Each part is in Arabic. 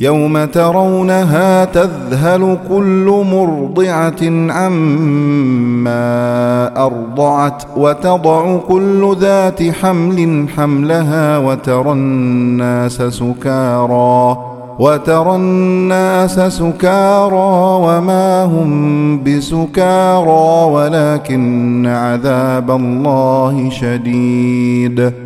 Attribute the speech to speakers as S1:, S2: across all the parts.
S1: يوم ترونها تذهل كل مرضعة عما أرضعت وتضع كل ذات حمل حملها وترى الناس سكارى وترى الناس سكارى وما هم بسكارى ولكن عذاب الله شديد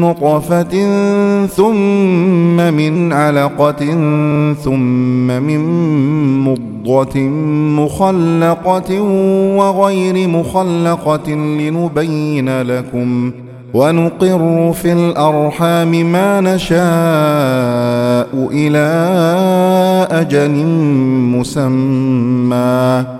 S1: نطفة ثم من علقة ثم من مضغة مخلقة وغير مخلقة لنبين لكم ونقر في الأرحام ما نشاء إلى أجل مسمى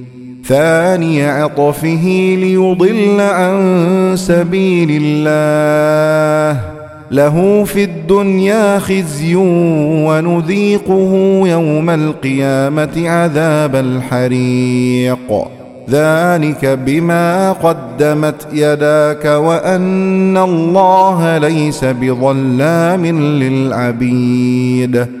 S1: ثاني عطفه ليضل عن سبيل الله. له في الدنيا خزي ونذيقه يوم القيامة عذاب الحريق. ذلك بما قدمت يداك وأن الله ليس بظلام للعبيد.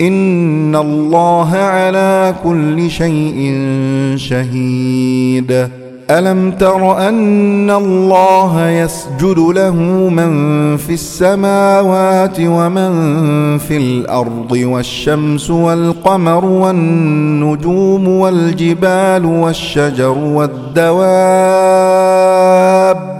S1: إن الله على كل شيء شهيد. ألم تر أن الله يسجد له من في السماوات ومن في الأرض والشمس والقمر والنجوم والجبال والشجر والدواب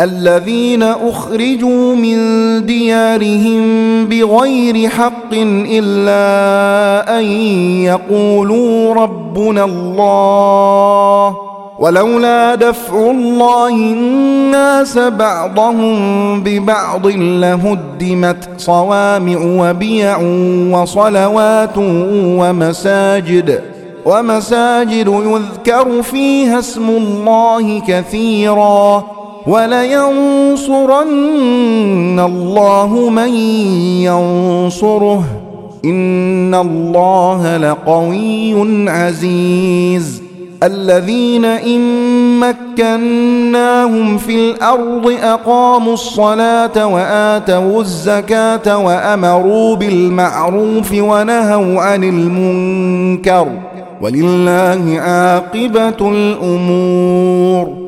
S1: الذين أخرجوا من ديارهم بغير حق إلا أن يقولوا ربنا الله ولولا دفع الله الناس بعضهم ببعض لهدمت صوامع وبيع وصلوات ومساجد ومساجد يذكر فيها اسم الله كثيراً ولينصرن الله من ينصره. إن الله لقوي عزيز. الذين إن مكناهم في الأرض أقاموا الصلاة وآتوا الزكاة وأمروا بالمعروف ونهوا عن المنكر. ولله عاقبة الأمور.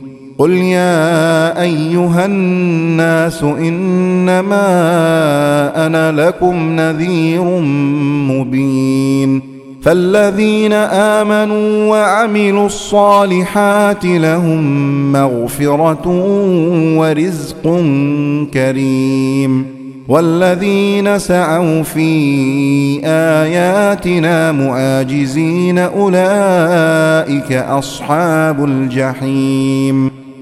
S1: قل يا أيها الناس إنما أنا لكم نذير مبين فالذين آمنوا وعملوا الصالحات لهم مغفرة ورزق كريم والذين سعوا في آياتنا معاجزين أولئك أصحاب الجحيم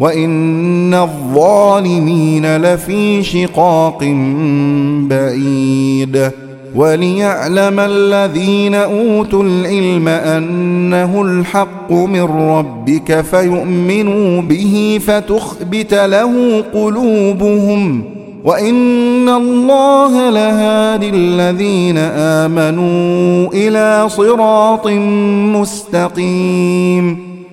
S1: وإن الظالمين لفي شقاق بعيد وليعلم الذين أوتوا العلم أنه الحق من ربك فيؤمنوا به فتخبت له قلوبهم وإن الله لهادي الذين آمنوا إلى صراط مستقيم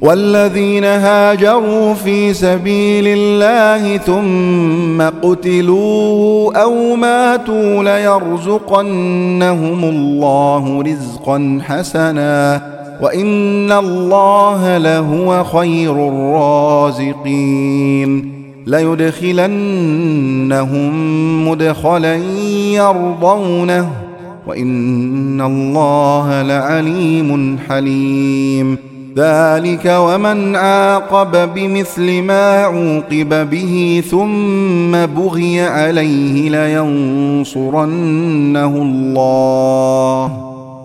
S1: والذين هاجروا في سبيل الله ثم قتلوا أو ماتوا ليرزقنهم الله رزقا حسنا وإن الله لهو خير الرازقين ليدخلنهم مدخلا يرضونه وإن الله لعليم حليم ذلك ومن عاقب بمثل ما عوقب به ثم بغي عليه لينصرنه الله.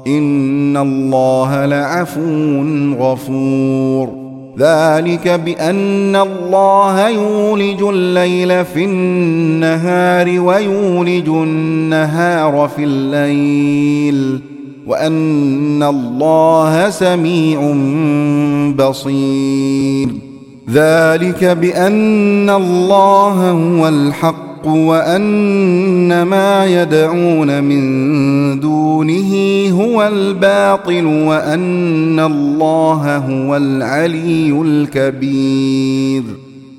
S1: إن الله لعفو غفور. ذلك بأن الله يولج الليل في النهار ويولج النهار في الليل. وأن الله سميع بصير. ذلك بأن الله هو الحق وأن ما يدعون من دونه هو الباطل وأن الله هو العلي الكبير.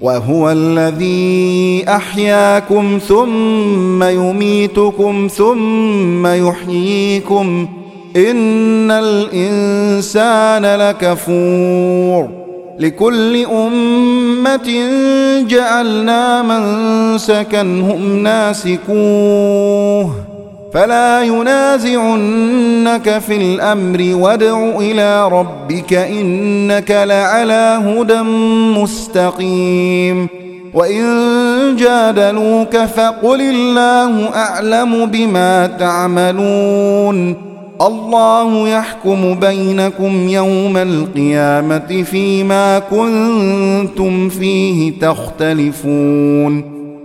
S1: وهو الذي أحياكم ثم يميتكم ثم يحييكم إن الإنسان لكفور لكل أمة جعلنا من سكنهم ناسكوه فلا ينازعنك في الأمر وادع إلى ربك إنك لعلى هدى مستقيم. وإن جادلوك فقل الله أعلم بما تعملون. الله يحكم بينكم يوم القيامة فيما كنتم فيه تختلفون.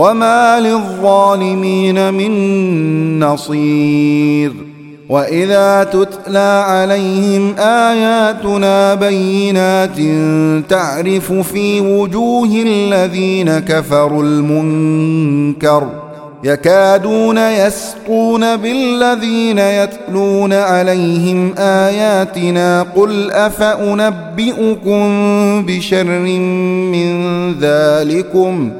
S1: وما للظالمين من نصير واذا تتلى عليهم اياتنا بينات تعرف في وجوه الذين كفروا المنكر يكادون يسقون بالذين يتلون عليهم اياتنا قل افانبئكم بشر من ذلكم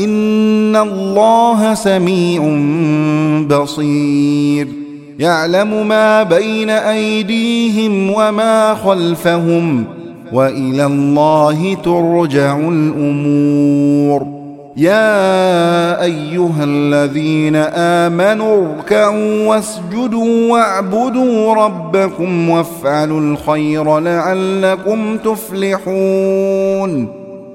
S1: إن الله سميع بصير يعلم ما بين أيديهم وما خلفهم وإلى الله ترجع الأمور يا أيها الذين آمنوا اركعوا واسجدوا واعبدوا ربكم وافعلوا الخير لعلكم تفلحون